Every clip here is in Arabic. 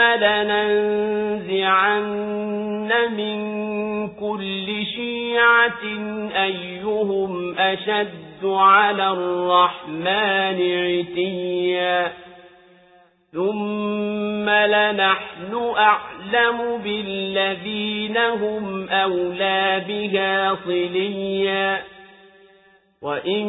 لننزعن من كل شيعة أيهم أشد على الرحمن عتيا. ثم لنحن أعلم بالذين هم أولى بها صليا. وإن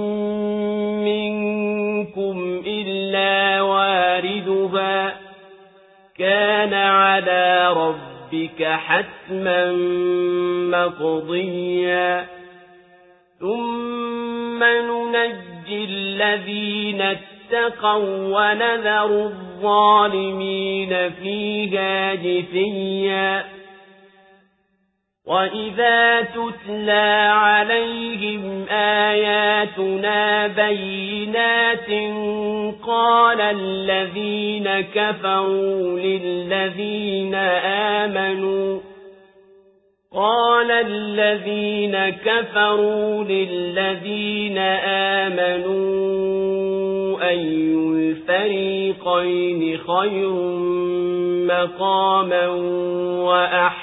على ربك حتما مقضيا ثم ننجي الذين اتقوا ونذر الظالمين فيها جثيا وَإِذَا تُتْلَى عَلَيْهِمْ آيَاتُنَا بَيِّنَاتٍ قَالَ الَّذِينَ كَفَرُوا لِلَّذِينَ آمَنُوا قَالَ الَّذِينَ كَفَرُوا لِلَّذِينَ آمَنُوا أَيُّ الْفَرِيقَيْنِ خَيْرٌ مَّقَامًا وَأَحْسَنُ